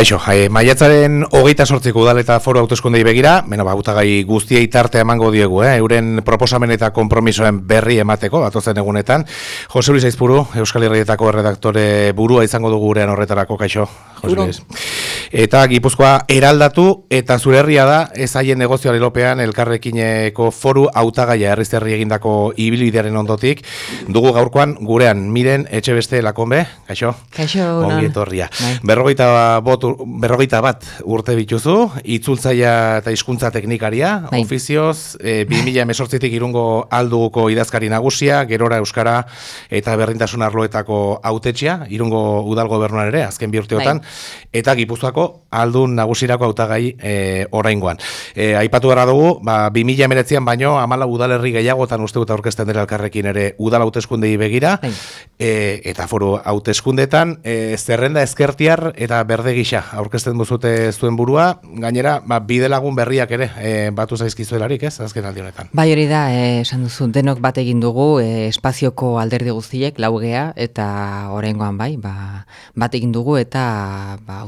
Kaixo, e, maiatzaren hogeita sortziko udal eta foro autoskundei begira, beno, ba, guztiei tarte emango diegu, eh? euren proposamen eta kompromisoen berri emateko, atozen egunetan. Jose Luis Aizpuru, Euskal Herrietako redaktore burua izango dugu gurean horretarako, kaixo. Jose Luis. Eta Gipuzkoa eraldatu eta zure herria da ez haien negozioa lelopean elkarrekineko foru hautagaia herrizterri egindako ibilbidearen ondotik. Dugu gaurkoan gurean miren etxe beste lakonbe, kaixo? Kaixo, Ongi etorria. Bai. Berrogeita bot berrogeita bat urte bituzu, itzultzaia eta hizkuntza teknikaria, bai. ofizioz, e, 2000 emesortzitik irungo alduguko idazkari nagusia, gerora euskara eta berrintasun arloetako autetxia, irungo udal gobernuan ere, azken bihurteotan, bai. eta gipuzkoako aldun nagusirako autagai e, oraingoan. E, aipatu gara dugu, ba, 2000 emeretzian baino, amala udalerri gehiagotan uste dut aurkezten dira elkarrekin ere udal hauteskundei begira, bai. e, eta foru hauteskundetan, e, zerrenda ezkertiar eta berde gisa aurkezten duzute zuen burua, gainera ba, bide lagun berriak ere e, batu zaizkizuelarik, ez, azken aldi honetan. Bai hori da, eh, esan duzu, denok bat egin dugu e, espazioko alderdi guztiek, laugea, eta horrengoan bai, ba, bat egin dugu, eta ba,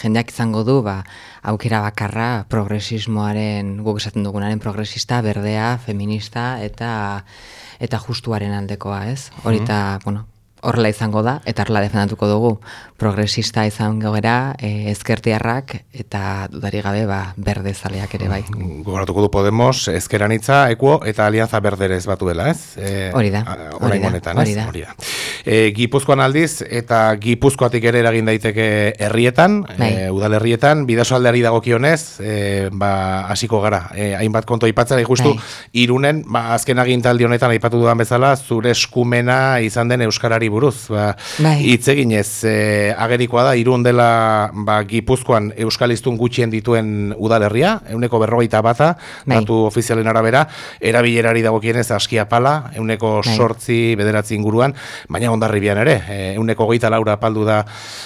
jendeak izango du, ba, aukera bakarra progresismoaren, guk esaten dugunaren progresista, berdea, feminista, eta eta justuaren aldekoa, ez? Horita, mm bueno, horrela izango da, eta horrela defendatuko dugu, progresista izan gogera, e, ezkertiarrak, eta dudari gabe, ba, berde zaleak ere bai. Gogoratuko du Podemos, ezkeranitza, ekuo, eta alianza berderez batu dela, ez? E, hori da, hori da, hori da. Hori da. E, gipuzkoan aldiz, eta gipuzkoatik ere eragin daiteke herrietan, bai. e, udal herrietan, bidazo aldeari dagokionez, e, ba, hasiko gara, e, hainbat konto ipatzera, ikustu, bai. irunen, ba, azken agintaldi honetan aipatu dudan bezala, zure eskumena izan den Euskarari buruz, ba, bai. itzeginez, e, agerikoa da, irun dela ba, Gipuzkoan Euskaliztun gutxien dituen udalerria, euneko berrogeita bata, bai. datu ofizialen arabera, erabilerari dagokienez askia pala, euneko bai. sortzi bederatzi inguruan, baina ondarribian ere, euneko geita laura paldu da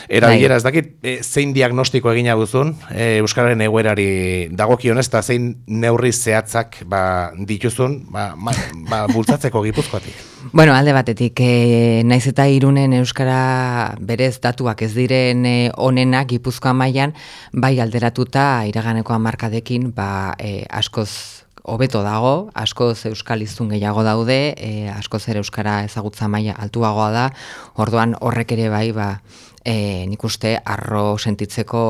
erabilera, bai. ez dakit, e, zein diagnostiko egina duzun, e, Euskararen eguerari dagokionez, eta zein neurri zehatzak ba, dituzun, ba, ba, ba, bultzatzeko Gipuzkoatik. Bueno, alde batetik, e, naiz eta irunen Euskara berez datuak ez diren e, onenak Gipuzkoa mailan bai alderatuta iraganeko hamarkadekin ba, e, askoz hobeto dago, askoz euskal izun gehiago daude, e, askoz ere euskara ezagutza maila altuagoa da, orduan horrek ere bai, ba, e, nik uste arro sentitzeko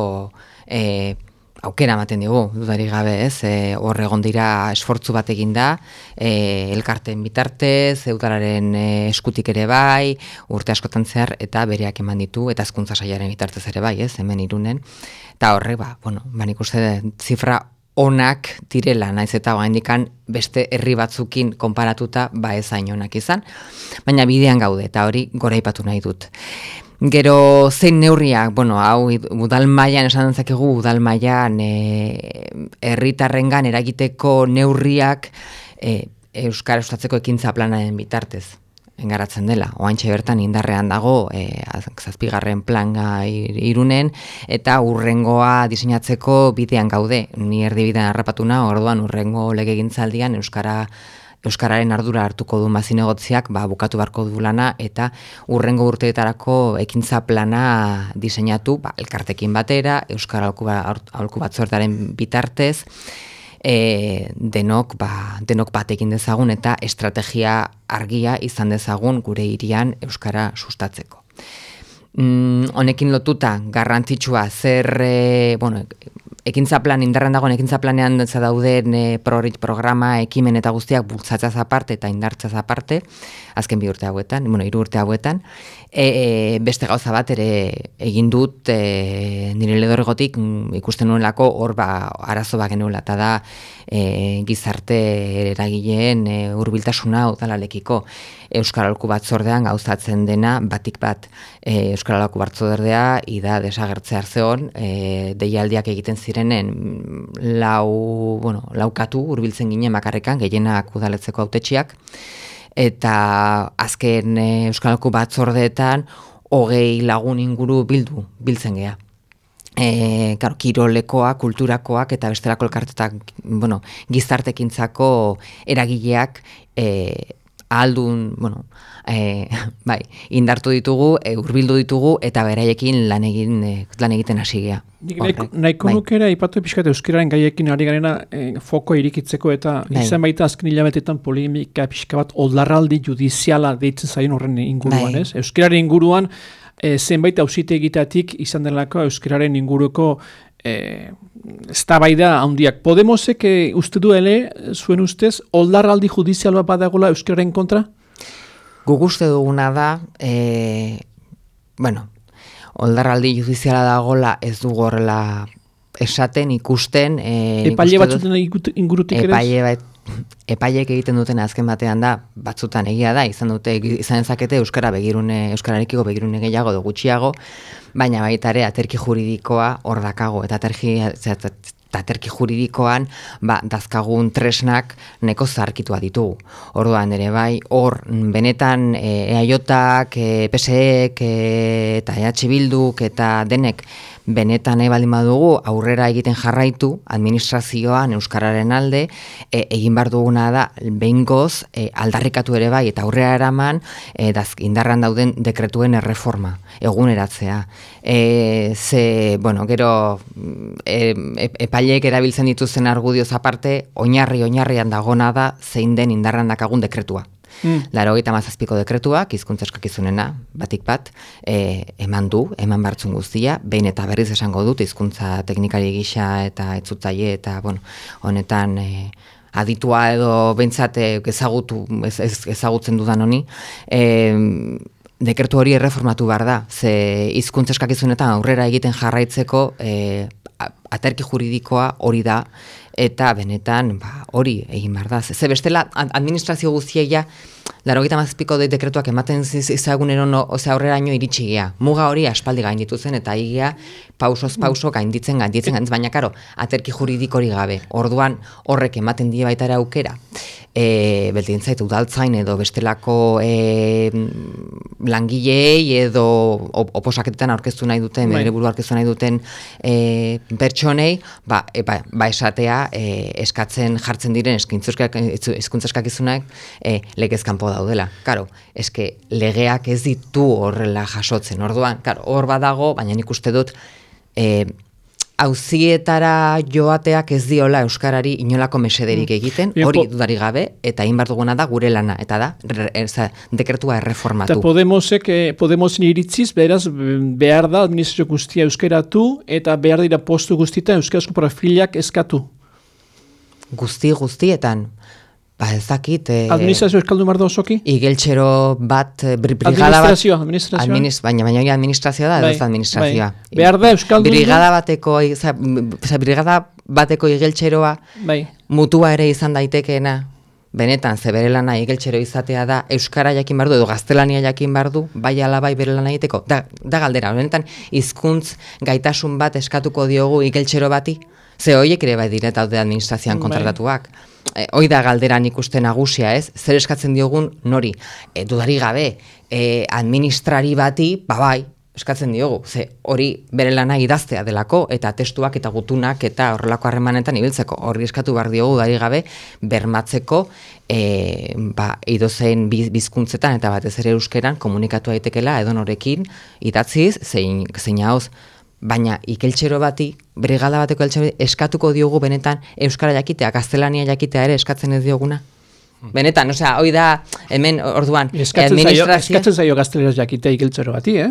e, aukera ematen digu, dudari gabe, ez? E, hor egon dira esfortzu bat egin da, e, elkarten bitartez, eutararen e, eskutik ere bai, urte askotan zehar, eta bereak eman ditu, eta azkuntza saiaren bitartez ere bai, ez? Hemen irunen. Eta horre, ba, bueno, banik uste zifra onak direla, naiz eta indikan beste herri batzukin konparatuta, ba ez onak izan, baina bidean gaude, eta hori gora ipatu nahi dut. Gero zein neurriak, bueno, hau udal mailan esan dezakegu udal mailan eh herritarrengan eragiteko neurriak e, euskara ustatzeko ekintza planaren bitartez engaratzen dela. Oantxe bertan indarrean dago e, zazpigarren planga irunen eta urrengoa diseinatzeko bidean gaude. Ni erdibidean harrapatuna, orduan urrengo legegintzaldian euskara Euskararen ardura hartuko du mazinegotziak ba, bukatu barko du lana eta urrengo urteetarako ekintza plana diseinatu ba, elkartekin batera, Euskara alku batzortaren bitartez, e, denok, ba, denok batekin dezagun eta estrategia argia izan dezagun gure irian Euskara sustatzeko. Mm, honekin lotuta garrantzitsua zer e, bueno, ekintza plan indarren dagoen ekintza planean dauden e, programa, ekimen eta guztiak bultzatzaz aparte eta indartzaz aparte, azken bi urte hauetan, bueno, hiru urte hauetan, e, e, beste gauza bat ere egin dut e, nire ledorregotik ikusten nuelako hor ba arazo ba genuela eta da e, gizarte eragileen e, urbiltasuna utalalekiko Euskaralku batzordean gauzatzen dena batik bat e, Euskaralku batzordea ida desagertze arzeon e, deialdiak egiten zirenen lau, bueno, laukatu urbiltzen ginen makarrekan gehienak udaletzeko autetxiak eta azken e, Euskalko batzordeetan hogei lagun inguru bildu, biltzen gea. E, karo, kirolekoak, kulturakoak eta bestelako elkartetak, bueno, gizartekintzako eragileak e, aldun, bueno, e, bai, indartu ditugu, e, urbildu ditugu, eta beraiekin lan, egin, e, lan egiten hasi gea. Naiko bai. nukera, ipatu pixkat euskararen gaiekin ari garena e, foko irikitzeko, eta bai. izan baita azken hilabetetan polemika pixka bat oldarraldi judiziala deitzen zain horren inguruan, bai. ez? Euskararen inguruan, e, zenbait hausite egitatik izan delako euskararen inguruko e, eztabaida handiak. Podemosek e, uste duele, zuen ustez, oldarraldi judizial bat badagola euskararen kontra? Guguste duguna da, e, bueno, oldarraldi judiziala dagola ez du gorrela esaten, ikusten. E, epaile batzuten ingurutik ere? Epaile epaileek egiten duten azken batean da, batzutan egia da, izan dute, izan ezakete Euskara begirune, Euskararekiko begirune gehiago edo gutxiago, baina baita ere aterki juridikoa hor dakago, eta aterki, aterki juridikoan ba, dazkagun tresnak neko zarkitua ditugu. Orduan ere bai, hor benetan e, eaiotak, e, PSEek e, eta EH Bilduk eta denek benetan nahi baldin badugu aurrera egiten jarraitu administrazioan euskararen alde e, egin bar duguna da behingoz e, aldarrikatu ere bai eta aurrera eraman e, daz, indarran dauden dekretuen erreforma eguneratzea. E, ze bueno gero e, e, epaileek erabiltzen dituzten argudioz aparte oinarri oinarrian dagona da zein den indarran dakagun dekretua Mm. Laro gita mazazpiko dekretuak, izkuntza eskakizunena, batik bat, e, eman du, eman bartzun guztia, behin eta berriz esango dut, izkuntza teknikari gisa eta etzutzaile eta, bueno, honetan... E, aditua edo bentsate ezagutu ez, ezagutzen dudan honi e, dekretu hori erreformatu behar da ze hizkuntza eskakizunetan aurrera egiten jarraitzeko e, aterki juridikoa hori da eta benetan ba, hori egin behar da. Ze bestela administrazio guztiaia, laro gita mazpiko de dekretuak ematen izagunero no, ose aurreraino iritsi gea. Muga hori aspaldi gainditu zen eta egia pausoz pauso gainditzen gainditzen gainditzen, baina karo, aterki juridikori gabe. Orduan horrek ematen die baita aukera e, beltin zaitu udaltzain edo bestelako e, langilei edo oposaketetan aurkeztu nahi duten, bai. bere buru aurkeztu nahi duten e, pertsonei, ba, e, ba, ba esatea e, eskatzen jartzen diren eskuntzaskak izunak e, legezkanpo daudela. Karo, eske legeak ez ditu horrela jasotzen, orduan, karo, hor badago, baina nik uste dut, e, auzietara joateak ez diola euskarari inolako mesederik mm. egiten, hori dudari gabe eta egin duguna da gure lana eta da eza, dekretua erreformatu. Eta Podemosek eh, Podemosen iritziz beraz behar da administrazio guztia euskeratu eta behar dira postu guztita euskarazko profilak eskatu. Guzti guztietan. Ba ez dakit... Eh, administrazio eskaldu mardo osoki? Igeltxero bat... Eh, brigada bat, administrazioa. Administ, baina baina administrazioa da, bai, ez administrazioa. Bai. Behar da euskaldun... Brigada bateko, za, brigada bateko igeltxeroa bai. mutua ere izan daitekeena. Benetan, ze bere lana igeltxero izatea da, Euskara jakin bardu edo gaztelania jakin bardu, bai ala bai bere lana egiteko. Da, da galdera, benetan, hizkuntz gaitasun bat eskatuko diogu igeltxero bati, ze horiek ere bai direta administrazioan bai. E, hoi da galderan ikusten nagusia ez, zer eskatzen diogun nori, e, dudari gabe, e, administrari bati, babai, eskatzen diogu, ze hori bere lana idaztea delako, eta testuak eta gutunak eta horrelako harremanetan ibiltzeko, hori eskatu behar diogu dudari gabe, bermatzeko, e, ba, idozen bizkuntzetan eta batez ere euskeran komunikatu daitekela edo norekin idatziz, zein, zein hauz, baina ikeltxero bati, brigada bateko eltxero eskatuko diogu benetan Euskara jakitea, Gaztelania jakitea ere eskatzen ez dioguna? Hmm. Benetan, osea, hoi da, hemen, orduan, eskatzen administrazio... Eskatzen zaio gazteleraz jakitea ikeltxero bati, eh?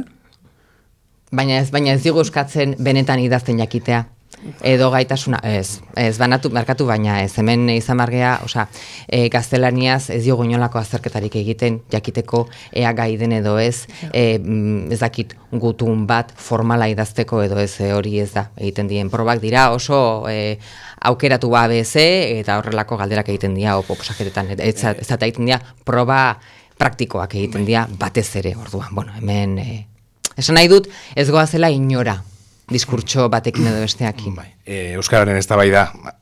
Baina ez, baina ez digu eskatzen benetan idazten jakitea. Edo gaitasuna, ez, ez banatu, markatu baina ez, hemen izan margea, oza, e, gaztelaniaz ez diogu inolako azterketarik egiten, jakiteko ea gai den edo ez, e, mm, ez dakit gutun bat formala idazteko edo ez e, hori ez da, egiten dien. Probak dira oso e, aukeratu ABS eta horrelako galderak egiten dira, opo posaketetan, ez, ez da egiten dira proba praktikoak egiten dira batez ere, orduan, bueno, hemen, e, esan nahi dut, ez goazela inora, diskurtso batekin edo besteakin. Bai. E, Euskararen ez da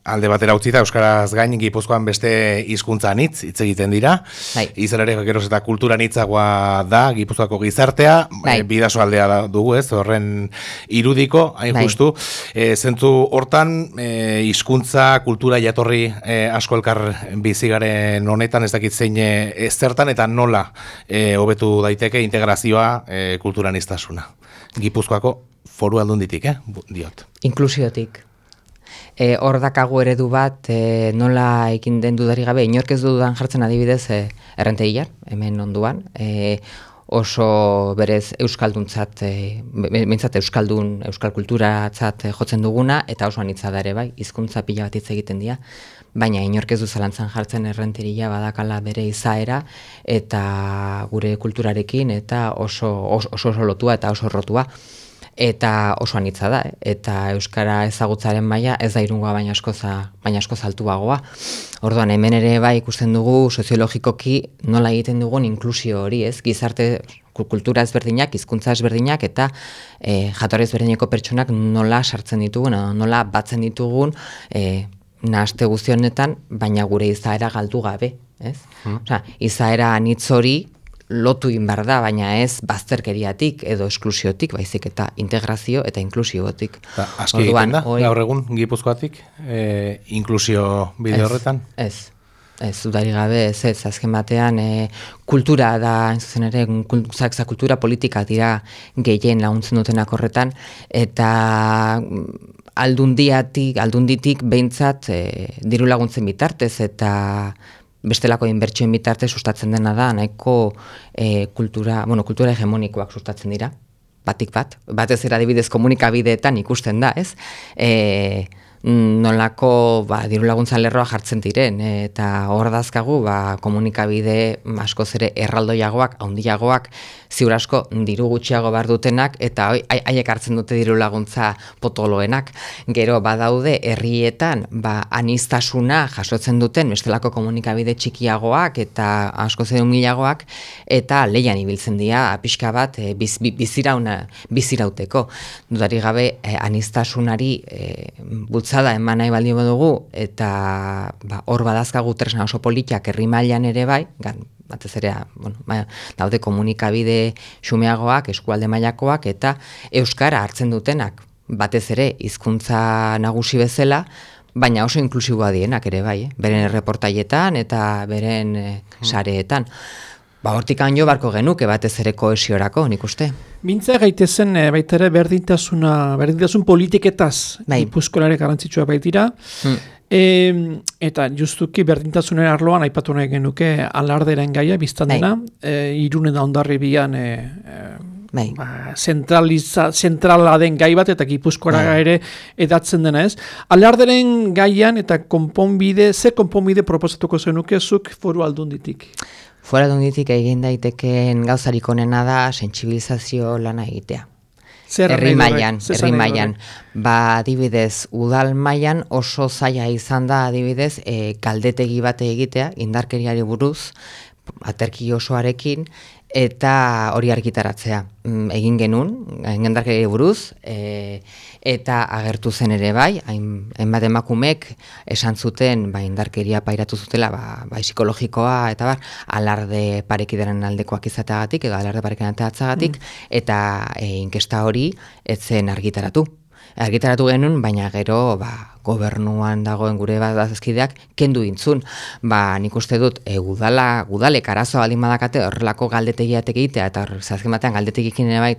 alde batera utzita, Euskaraz gain Gipuzkoan beste hizkuntza hitz hitz egiten dira. Bai. Izalare geroz eta kultura nitzagoa da Gipuzkoako gizartea, bai. e, bidaso aldea da dugu ez, horren irudiko, hain bai. justu. E, zentzu hortan, e, hizkuntza kultura jatorri e, asko elkar bizigaren honetan, ez dakit zein e, zertan eta nola e, hobetu daiteke integrazioa e, kultura niztasuna. Gipuzkoako foru aldunditik, eh? diot. Inklusiotik. E, hor dakagu eredu bat, e, nola ekin den dudari gabe, inork ez dudan jartzen adibidez e, errentegian, hemen onduan, e, oso berez euskalduntzat, e, bintzat euskaldun, euskal kulturatzat jotzen duguna, eta oso anitza da ere bai, hizkuntza pila bat hitz egiten dira, baina inork ez du zalantzan jartzen errenteria badakala bere izaera, eta gure kulturarekin, eta oso, oso, oso lotua eta oso rotua eta oso anitza da, eta euskara ezagutzaren maila ez da irungoa baina asko baina asko altuagoa. Orduan hemen ere bai ikusten dugu soziologikoki nola egiten dugun inklusio hori, ez? Gizarte kultura ezberdinak, hizkuntza ezberdinak eta e, jatorri ezberdineko pertsonak nola sartzen ditugun, nola batzen ditugun e, nahaste guztionetan, baina gure izaera galdu gabe, ez? Hmm. Osea, izaera anitz hori lotu inbar da, baina ez bazterkeriatik edo esklusiotik, baizik eta integrazio eta inklusiotik. Ba, Azki egiten da, gaur egun, gipuzkoatik, e, inklusio bide horretan? Ez, ez, udari gabe, ez, ez, azken batean, e, kultura da, zuzen ere, zakza kultura politika dira gehien laguntzen dutenak horretan, eta mm, aldundiatik, aldunditik behintzat e, diru laguntzen bitartez, eta bestelako inbertsioen bitarte sustatzen dena da nahiko e, kultura, bueno, kultura hegemonikoak sustatzen dira batik bat, batez era adibidez komunikabideetan ikusten da, ez? Mm, nolako ba, diru laguntza lerroa jartzen diren eta hor dazkagu ba, komunikabide askoz ere erraldoiagoak, handiagoak, ziur asko diru gutxiago bar dutenak eta haiek hartzen dute diru laguntza potoloenak. Gero badaude herrietan ba, anistasuna jasotzen duten bestelako komunikabide txikiagoak eta askoz ere humilagoak eta leian ibiltzen dira pixka bat e, biz, bizirauna bizirauteko. Dudari gabe e, anistasunari e, bultzada eman nahi baldin dugu eta ba, hor badazkagu tresna oso politiak herri mailan ere bai, gan, batez ere, bueno, ba, daude komunikabide xumeagoak, eskualde mailakoak eta euskara hartzen dutenak, batez ere hizkuntza nagusi bezala, baina oso inklusiboa dienak ere bai, eh? beren reportaietan eta beren eh, sareetan. Ba, hortik jo barko genuke batez ere koesiorako, nik uste. Mintza gaitezen e, baita ere berdintasuna, berdintasun politiketaz bai. ipuzkolare garantzitsua baitira. Hmm. E, eta justuki berdintasunen arloan aipatu nahi genuke alarderen gaia biztan dena, bai. e, irunen da ondarri bian e, bai. ba, zentrala den gai bat eta gipuzkoara bai. ere edatzen dena ez. Alarderen gaian eta konponbide, zer konponbide proposatuko zenuke zuk foru aldunditik? Fuera dunditik egin daitekeen gauzarik onena da sentsibilizazio lana egitea. Zer herri mailan, herri mailan. Ba, adibidez, udal mailan oso zaila izan da adibidez, e, kaldetegi bate egitea indarkeriari buruz, aterki osoarekin eta hori argitaratzea. Mm, egin genun, engendarkeri buruz, e, eta agertu zen ere bai, hainbat emakumek esan zuten ba, indarkeria pairatu zutela ba, bai psikologikoa eta bar, alarde parekidaren aldekoak izateagatik, edo alarde parekidaren atzagatik, mm. eta e, inkesta hori etzen argitaratu. Argitaratu genuen, baina gero ba, gobernuan dagoen gure bat azkideak kendu intzun. Ba, nik uste dut, e, gudala, gudalek arazoa baldin badakate horrelako galdetegiatek egitea, eta zazken batean galdetegikin ere bai,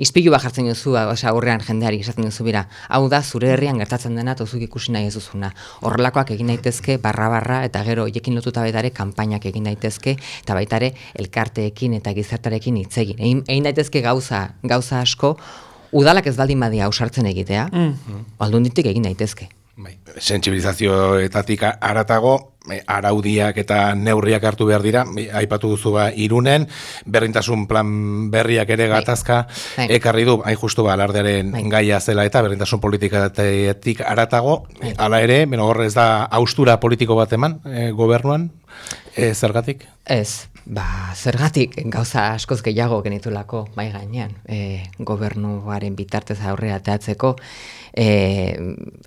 izpilu bat jartzen duzu, oza, aurrean jendeari izaten duzu bira, hau da, zure herrian gertatzen dena, tozuk ikusi nahi ez duzuna. Horrelakoak egin daitezke, barra-barra, eta gero, jekin lotuta betare, kanpainak egin daitezke, eta baitare, elkarteekin eta gizartarekin hitz egin. Egin, egin daitezke gauza, gauza asko, udalak ez baldin badia ausartzen egitea, mm. aldunditik egin daitezke. Bai, sentsibilizazioetatik aratago, eh, araudiak eta neurriak hartu behar dira, aipatu duzu ba, irunen, berrintasun plan berriak ere bai. gatazka, bai. ekarri du, hain justu ba, alardearen bai. gaia zela eta berrintasun politikatik aratago, bai. ala ere, beno horrez da austura politiko bat eman, e, gobernuan? E, zergatik? Ez, ba, zergatik gauza askoz gehiago genitulako mai gainean, e, gobernuaren bitartez aurrera teatzeko, e,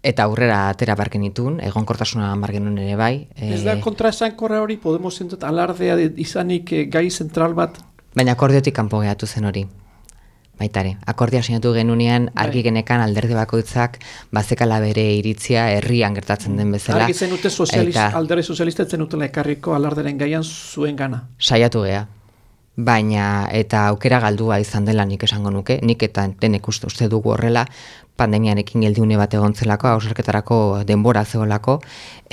eta aurrera atera barken itun, egon kortasuna margenun ere bai. E, ez da kontra esan korra hori, Podemos entzat alardea izanik gai zentral bat? Baina akordiotik kanpo gehatu zen hori. Baitare, akordia sinatu genunean bai. argi genekan alderdi bakoitzak bazekala bere iritzia herrian gertatzen den bezala. Argi zenute sozialista, eta, alderdi sozialista zenutela ekarriko alarderen gaian zuen gana. Saiatu gea. Baina eta aukera galdua izan dela nik esango nuke, nik eta denek uste, uste dugu horrela, pandemiarekin geldiune bat egontzelako, hausarketarako denbora zeolako,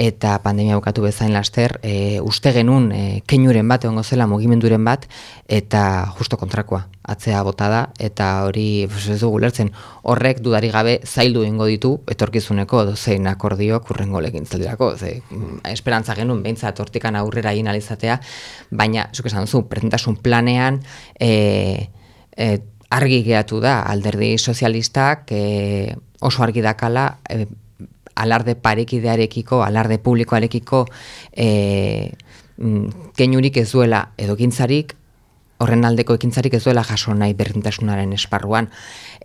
eta pandemia bukatu bezain laster, e, uste genuen e, keinuren bat egongo zela mugimenduren bat, eta justo kontrakoa, atzea bota da, eta hori ez dugu lertzen, horrek dudari gabe zaildu ingo ditu, etorkizuneko dozein akordio kurrengo lekin zeldirako, ze, mm, esperantza genuen, behintzat hortikan aurrera inalizatea, baina, zuk esan zu, presentasun planean, e, e, argi geatu da alderdi sozialistak e, oso argi dakala e, alarde parekidearekiko, alarde publikoarekiko e, kenurik ez duela edo gintzarik, horren aldeko ekintzarik ez duela jaso nahi berdintasunaren esparruan.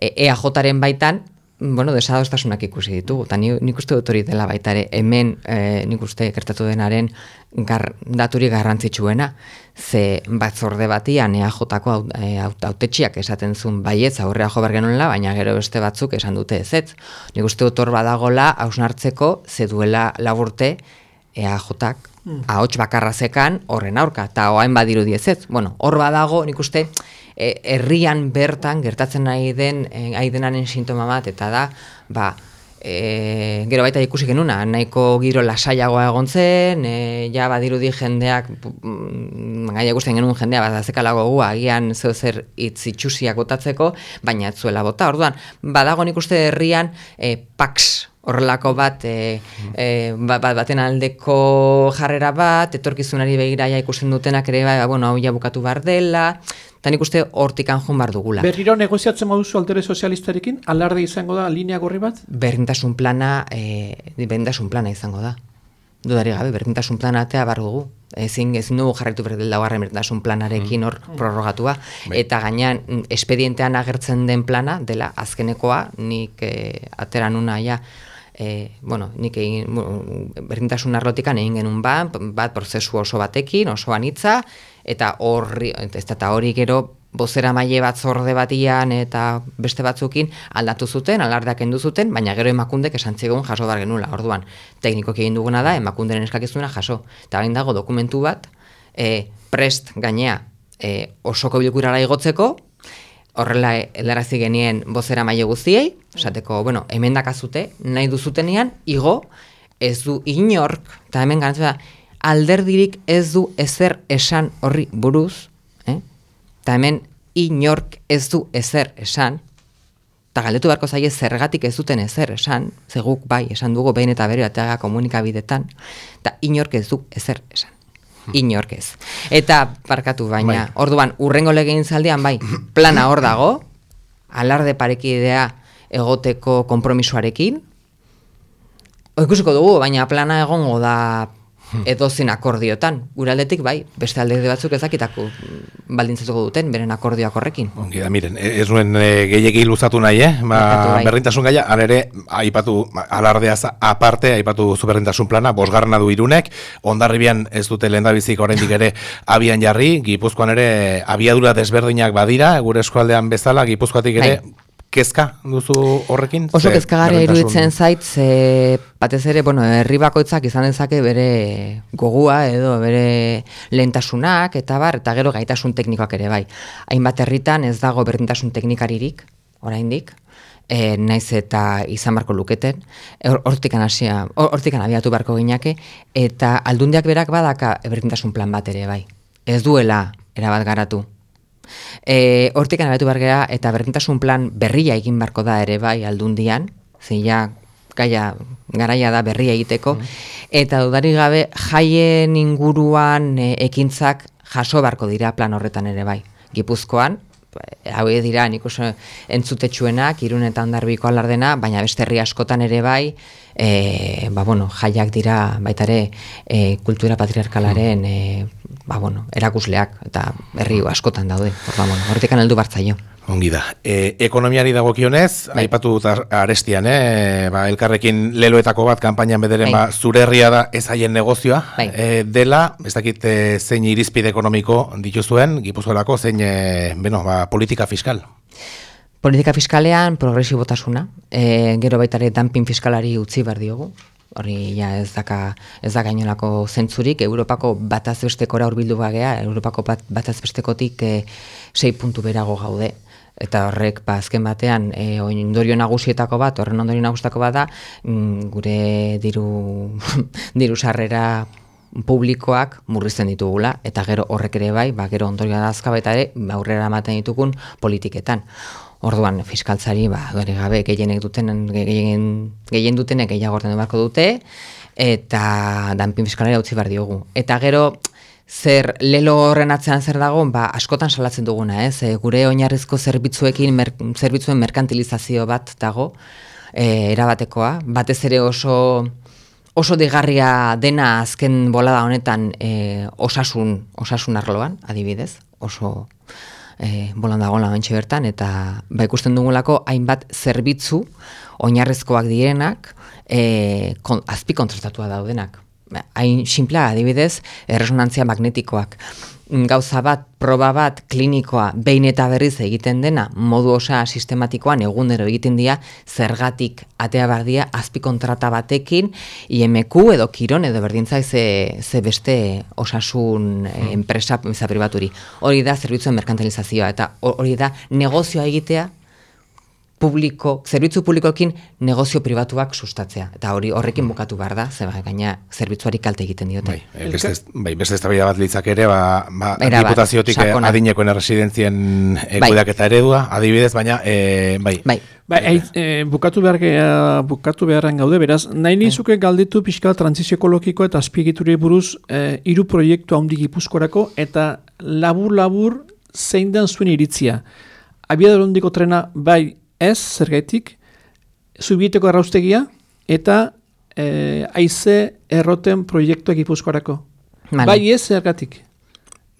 E, EAJaren baitan, bueno, desadostasunak ikusi ditugu, eta nik uste dut hori dela baita ere, hemen e, nik uste kertatu denaren gar, daturi garrantzitsuena, ze batzorde batian EAJ-ko autetxiak esaten zuen baietz aurrea jo bergenunela, baina gero beste batzuk esan dute ez ez. Nik uste dut hor badagola hausnartzeko ze duela laburte EAJ-ak mm. ahots bakarra zekan horren aurka, eta oain badiru diezet. Bueno, hor badago, nik uste, E, herrian bertan gertatzen nahi den e, aidenaren sintoma bat eta da ba e, gero baita ikusi genuna nahiko giro lasaiagoa egon zen e, ja badirudi jendeak mm, gaia ikusten genuen jendea bat azekalago gu agian zeu zer hitz itxusiak botatzeko baina ez zuela bota. Orduan badago nik uste herrian e, pax horrelako bat e, e, bat, baten aldeko jarrera bat etorkizunari begira ja ikusten dutenak ere ba, bueno, hau ja bukatu bar dela Eta nik uste hortik anjun bar dugula. Berriro negoziatzen moduzu aldere sozialistarekin, alarde izango da, linea gorri bat? Berdintasun plana, e, berdintasun plana izango da. Dudari gabe, berdintasun plana atea bar dugu. Ezin, ezin dugu berdin daugarren berdintasun planarekin hor mm. prorrogatua. Bai. Eta gainean, espedientean agertzen den plana, dela azkenekoa, nik e, atera nuna ja, E, bueno, nik egin, berdintasun arlotikan egin genuen bat, bat prozesu oso batekin, oso anitza, eta horri, eta hori gero bozera maile bat zorde batian eta beste batzukin aldatu zuten, alardeak endu zuten, baina gero emakundek esan zigun jaso bar genula, orduan. Tekniko egin duguna da, emakunderen eskakizuna jaso. Eta bain dago dokumentu bat, e, prest gainea e, osoko bilkurara igotzeko, horrela eldarazi genien bozera maile guztiei, esateko, bueno, hemen dakazute, nahi duzutenean, igo, ez du inork, eta hemen gantzua, alderdirik ez du ezer esan horri buruz, eh? eta hemen inork ez du ezer esan, eta galdetu beharko zaie zergatik ez duten ezer esan, zeguk bai esan dugu behin eta bere komunikabidetan, eta inork ez du ezer esan. Inork ez. Eta parkatu baina, bai. orduan, urrengo legin zaldian bai, plana hor dago, alarde parekidea egoteko kompromisoarekin, Ikusiko dugu, baina plana egongo da Hmm. edo zin akordiotan. Guraldetik bai, beste alde batzuk ezakitako baldintzatuko duten, beren akordioak horrekin. Ongi da, miren, e, ez nuen e, gehiagi luzatu nahi, eh? Ba, bai. Berrintasun gaia, alere, aipatu alardeaz aparte, aipatu zuberrintasun plana, bosgarna du irunek, ondarribian ez dute lehendabizik oraindik ere abian jarri, gipuzkoan ere abiadura desberdinak badira, gure eskualdean bezala, gipuzkoatik ere, bai kezka duzu horrekin? Oso kezkagarria iruditzen zait, ze batez ere, bueno, herri bakoitzak izan dezake bere gogua edo bere lehentasunak eta bar, eta gero gaitasun teknikoak ere bai. Hainbat herritan ez dago berdintasun teknikarik, oraindik, e, naiz eta izan barko luketen, hortikan hasia, hortikan abiatu barko ginake, eta aldundiak berak badaka berdintasun plan bat ere bai. Ez duela erabat garatu, E, hortik anabatu bargea eta berdintasun plan berria egin barko da ere bai aldundian, zila gaia garaia da berria egiteko, mm. eta dudari gabe jaien inguruan e, ekintzak jaso barko dira plan horretan ere bai. Gipuzkoan, hau dira nik oso entzutetsuenak, irun eta ondarbiko alardena, baina beste herri askotan ere bai, e, ba, bueno, jaiak dira baitare e, kultura patriarkalaren e, ba, bueno, erakusleak eta herri askotan daude. Horba, bueno, horretik heldu bartzaio. Ongi da. E, ekonomiari dagokionez, bai. aipatu dut arestian, eh? ba, elkarrekin leloetako bat kanpainan bederen bai. ba, zure herria da ez haien negozioa. Bai. E, dela, ez dakit e, zein irizpide ekonomiko dituzuen, gipuzkoelako zein e, beno, ba, politika fiskal. Politika fiskalean progresibotasuna, e, gero baitare dumping fiskalari utzi behar diogu, hori ja ez daka ez da gainolako zentzurik. Europako batazbestekora hurbildu bagea Europako bat, batazbestekotik e, sei puntu berago gaude. Eta horrek ba azken batean e, ondorio nagusietako bat, horren ondorio nagusietako bat da, mm, gure diru diru sarrera publikoak murrizten ditugula. Eta gero horrek ere bai, ba gero ondorio da azkaba ere aurrera ematen ditugun politiketan. Orduan fiskaltzari ba dore gabe gehienek duten gehien gehien dutenek gehiago ordendu beharko dute eta danpin fiskalari utzi bar diogu. Eta gero zer lelo horren atzean zer dago, ba, askotan salatzen duguna, ez? E, gure oinarrizko zerbitzuekin mer, zerbitzuen merkantilizazio bat dago, e, erabatekoa, batez ere oso oso digarria dena azken bolada honetan e, osasun, osasun arloan, adibidez, oso e, bolan dagoela bertan, eta ba, ikusten dugulako hainbat zerbitzu oinarrizkoak direnak e, kon, azpi kontratatua daudenak hain simplea adibidez, erresonantzia magnetikoak. Gauza bat, proba bat, klinikoa, behin eta berriz egiten dena, modu osa sistematikoan egunero egiten dira, zergatik atea bardia azpi kontrata batekin, IMQ edo kiron edo berdintza ze, ze beste osasun hmm. enpresa privaturi. Hori da zerbitzuen merkantilizazioa eta hori da negozioa egitea publiko, zerbitzu publikoekin negozio pribatuak sustatzea. Eta hori horrekin bukatu behar da, ze bai, gaina zerbitzuari kalte egiten diote. Bai, e, beste, bai, beste ez bat litzak ere, ba, ba diputaziotik eh, adinekoen erresidentzien e, bai. eta eredua, adibidez, baina, e, bai. Bai, bai e, bukatu, behar, bukatu beharren gaude, beraz, nahi bai. nizuke galditu pixka transizio ekologiko eta azpiegituri buruz e, iru proiektu handi gipuzkorako, eta labur-labur zein den zuen iritzia. Abiadorondiko trena, bai, ez, zergaitik, zubieteko erraustegia eta e, aize erroten proiektuak ipuzkoarako. Bai ez, zergatik?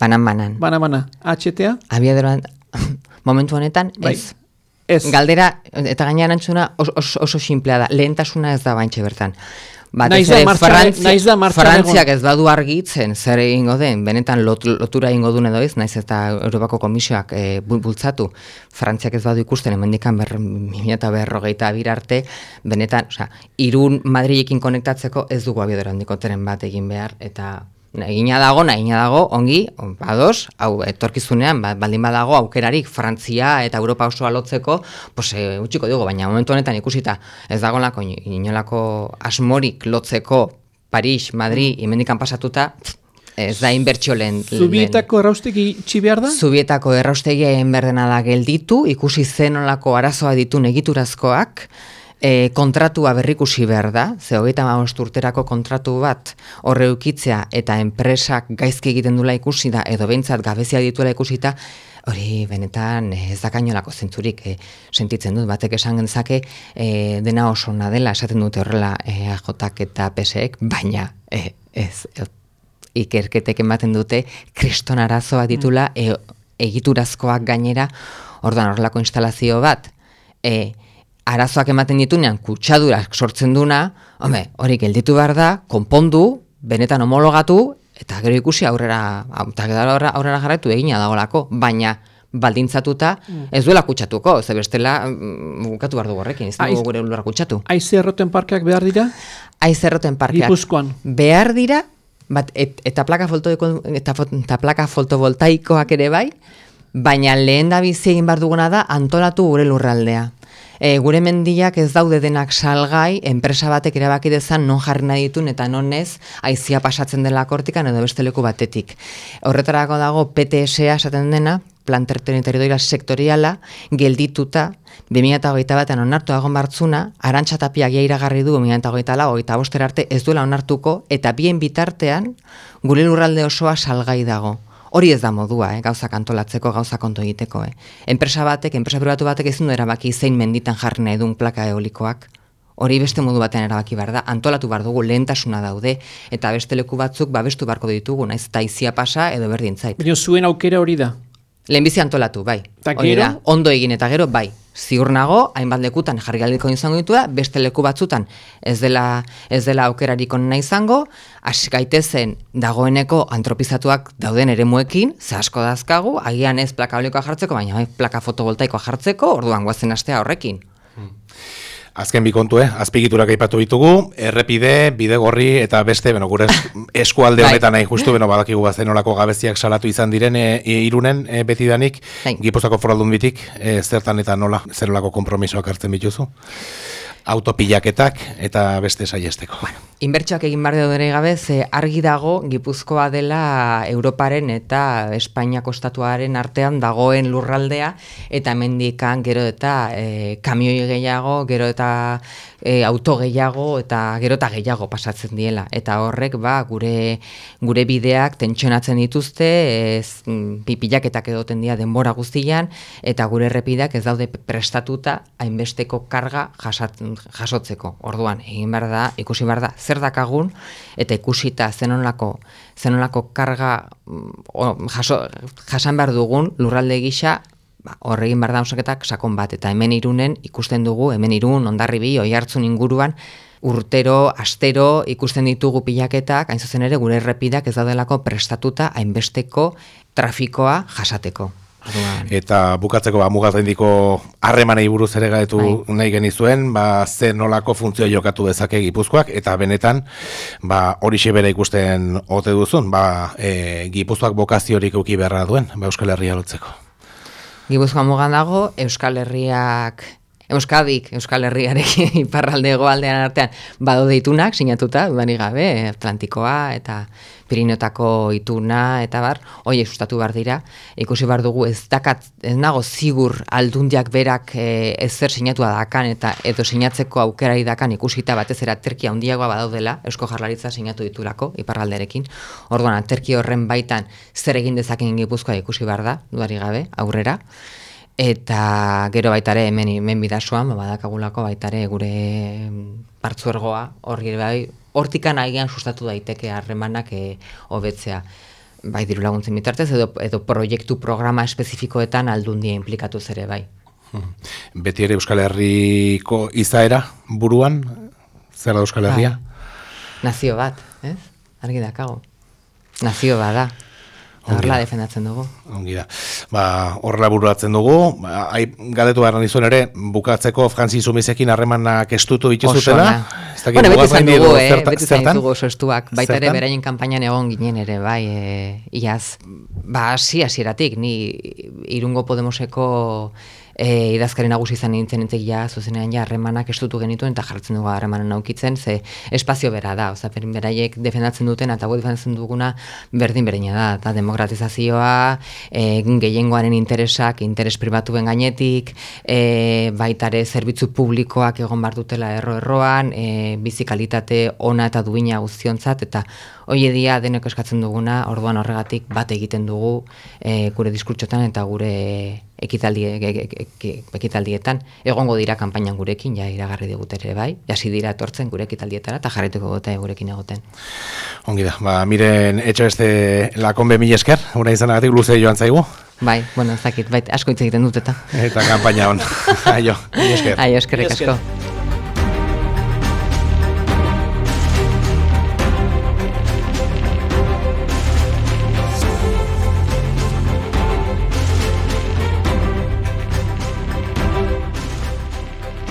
Banan, banan. Banan, banan. HTA? Abiadoran, momentu honetan, bai. ez. Ez. Galdera, eta gaina oso, oso, oso simplea da. Lehentasuna ez da baintxe bertan. Naiz da martxa, Frantziak ez badu argitzen zer egingo den, benetan lot, lotura egingo duen edo ez, naiz eta Europako Komisioak e, bultzatu, Frantziak ez badu ikusten, emendikan ber, eta berrogeita birarte, benetan, oza, irun Madrilekin konektatzeko ez dugu abiodera handiko teren bat egin behar, eta Egina dago, egina dago, ongi, bados, hau, etorkizunean, ba, baldin badago, aukerarik Frantzia eta Europa osoa lotzeko, pues, e, utxiko dugu, baina momentu honetan ikusita, ez dago lako, inolako asmorik lotzeko Paris, Madrid, mm. imendikan pasatuta, ez da inbertsio lehen. Zubietako erraustegi txibiar da? Zubietako erraustegi egin berdena da gelditu, ikusi zenolako arazoa ditu negiturazkoak, e, kontratua berrikusi behar da, ze hogeita urterako kontratu bat horre ukitzea eta enpresak gaizki egiten dula ikusi da, edo behintzat gabezia dituela ikusita, hori benetan ez dakainolako zentzurik e, sentitzen dut, batek esan gentzake e, dena oso dela, esaten dute horrela e, AJak eta PSEek, baina e, ez, e, ikerketek ematen dute kriston arazoa ditula e, egiturazkoak gainera, ordan horrelako instalazio bat, e, arazoak ematen ditunean kutsadurak sortzen duna, home, hori gelditu behar da, konpondu, benetan homologatu, eta gero ikusi aurrera, gero aurrera jarraitu egina dagolako, baina baldintzatuta mm. ez duela kutsatuko, ze bestela mm, bukatu behar dugu horrekin, ez dugu gure ulura kutsatu. Aize erroten parkeak behar dira? Aize erroten parkeak. Gipuzkoan. Behar dira, bat, eta, plaka eta, eta plaka fotovoltaikoak ere bai, baina lehen da bizi egin behar duguna da antolatu gure lurraldea. E, gure mendiak ez daude denak salgai, enpresa batek erabaki dezan non jarri nahi ditun eta non ez aizia pasatzen dela kortikan edo beste leku batetik. Horretarako dago PTSA esaten dena, plan territoriala sektoriala, geldituta, 2008 batean onartu agon bartzuna, arantxatapiak iragarri du 2008 lau, eta boster arte ez duela onartuko, eta bien bitartean, gure lurralde osoa salgai dago. Hori ez da modua, eh, gauza kantolatzeko, gauza konto egiteko. Eh. Enpresa batek, enpresa pribatu batek ezin du erabaki zein menditan jarri nahi duen plaka eolikoak. hori beste modu batean erabaki behar da, antolatu behar dugu lehentasuna daude, eta beste leku batzuk babestu beharko ditugu, naiz eta izia pasa edo berdin zait. Baina zuen aukera hori da? Lehenbizi antolatu, bai. Ta gero? ondo egin eta gero, bai. Ziur nago, hainbat lekutan jarri galdiko izango ditu da, beste leku batzutan ez dela, ez dela aukerarik onna izango, hasi gaitezen dagoeneko antropizatuak dauden eremuekin, ze asko dazkagu, agian ez plaka jartzeko, baina bai, plaka fotovoltaikoa jartzeko, orduan guazen astea horrekin. Azken bi kontu, eh? azpigiturak aipatu ditugu, errepide, bidegorri eta beste, beno, gure eskualde bai. honetan nahi justu, beno, badakigu bazenolako gabeziak salatu izan diren e, irunen e, betidanik, bai. gipozako foraldun bitik, e, zertan eta nola, zerolako kompromisoak hartzen bituzu? autopilaketak eta beste saiesteko. Bueno, inbertsoak egin bar dure gabe ze argi dago Gipuzkoa dela Europaren eta Espainiako estatuaren artean dagoen lurraldea eta hemendikan gero eta e, kamioi gehiago, gero eta e, auto gehiago eta gero eta gehiago pasatzen diela eta horrek ba gure gure bideak tentsionatzen dituzte, ez mm, pipilaketak edoten dira denbora guztian eta gure errepideak ez daude prestatuta hainbesteko karga jasatzen jasotzeko. Orduan, egin behar da, ikusi behar da, zer dakagun, eta ikusita zenonlako, zenonlako karga mm, jaso, jasan behar dugun lurralde gisa, ba, horregin behar da osaketak sakon bat, eta hemen irunen ikusten dugu, hemen irun, ondarri bi, oi hartzun inguruan, urtero, astero, ikusten ditugu pilaketak, hain zuzen ere, gure errepidak ez daudelako prestatuta hainbesteko trafikoa jasateko. Eta bukatzeko ba mugazaindiko harremanei buruz ere gaitu bai. nahi genizuen, ba ze nolako funtzio jokatu dezake Gipuzkoak eta benetan ba hori bera ikusten ote duzun, ba e, Gipuzkoak bokaziorik eduki beharra duen, ba Euskal Herria lotzeko. Gipuzkoa mugan dago Euskal Herriak Euskadik, Euskal Herriarekin iparralde goaldean artean bado deitunak sinatuta, bani gabe, Atlantikoa eta Pirinotako ituna eta bar, hoi sustatu bar dira, ikusi bar dugu ez dakat, ez nago zigur aldundiak berak e, ez zer sinatua dakan eta edo sinatzeko aukera dakan ikusita batez era terki handiagoa badaudela, Eusko Jarlaritza sinatu ditulako iparralderekin. Orduan, terki horren baitan zer egin dezaken gipuzkoa ikusi bar da, duari gabe, aurrera. Eta gero baitare hemen, hemen bidasuan, ba, badakagulako baitare gure partzuergoa, horri bai, hortikan agian sustatu daiteke harremanak e, hobetzea bai diru laguntzen bitartez edo, edo proiektu programa espezifikoetan aldundia implikatu zere bai. Hmm. Beti ere Euskal Herriko izaera buruan, zer da Euskal Herria? Bai. Nazio bat, ez? Argi dakago. Nazio bada. Horrela defendatzen dugu. Ongi da. Ba, horrela bururatzen dugu. Ba, ai, galdetu behar nizuen ere, bukatzeko Francis Umizekin harremanak estutu bituzutela. Bueno, beti zain dugu, eh? beti zain dugu sostuak. Baita ere, beraien kampainan egon ginen ere, bai, e, iaz. Ba, hasi hasieratik ni irungo Podemoseko e, idazkari nagusi izan nintzen entzek zuzenean ja, harremanak estutu genituen, eta jartzen dugu harremanan naukitzen, ze espazio bera da, oza, beraiek defendatzen duten, eta goi defendatzen duguna berdin berdina da, eta demokratizazioa, e, gehiengoaren interesak, interes pribatuen gainetik, e, baitare zerbitzu publikoak egon bar dutela erro-erroan, e, bizikalitate ona eta duina guztionzat, eta hoi dia denok eskatzen duguna, orduan horregatik bat egiten dugu e, gure diskurtsotan eta gure ekitaldi, ekitaldietan egongo dira kanpainan gurekin ja iragarri digut ere bai hasi dira etortzen gure ekitaldietara eta jarrituko dute gurekin egoten Ongi da ba miren etxe beste la konbe mil esker ura izanagatik luze joan zaigu Bai, bueno, zakit, bai, asko hitz egiten dut eta. Eta kanpaina hon. Aio, mil esker. Aio, eskerrik asko.